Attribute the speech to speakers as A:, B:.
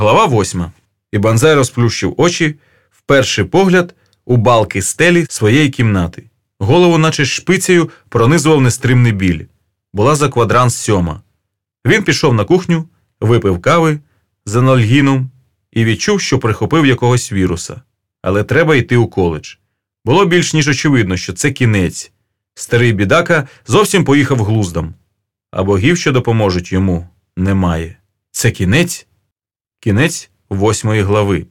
A: Глава восьма. І Банзай розплющив очі в перший погляд у балки стелі своєї кімнати. Голову, наче шпицею, пронизував нестримний біль. Була за квадранс сьома. Він пішов на кухню, випив кави з анальгіном і відчув, що прихопив якогось віруса. Але треба йти у коледж. Було більш ніж очевидно, що це кінець. Старий бідака зовсім поїхав глуздом, а богів, що допоможуть йому, немає. Це кінець? Кінець восьмої глави.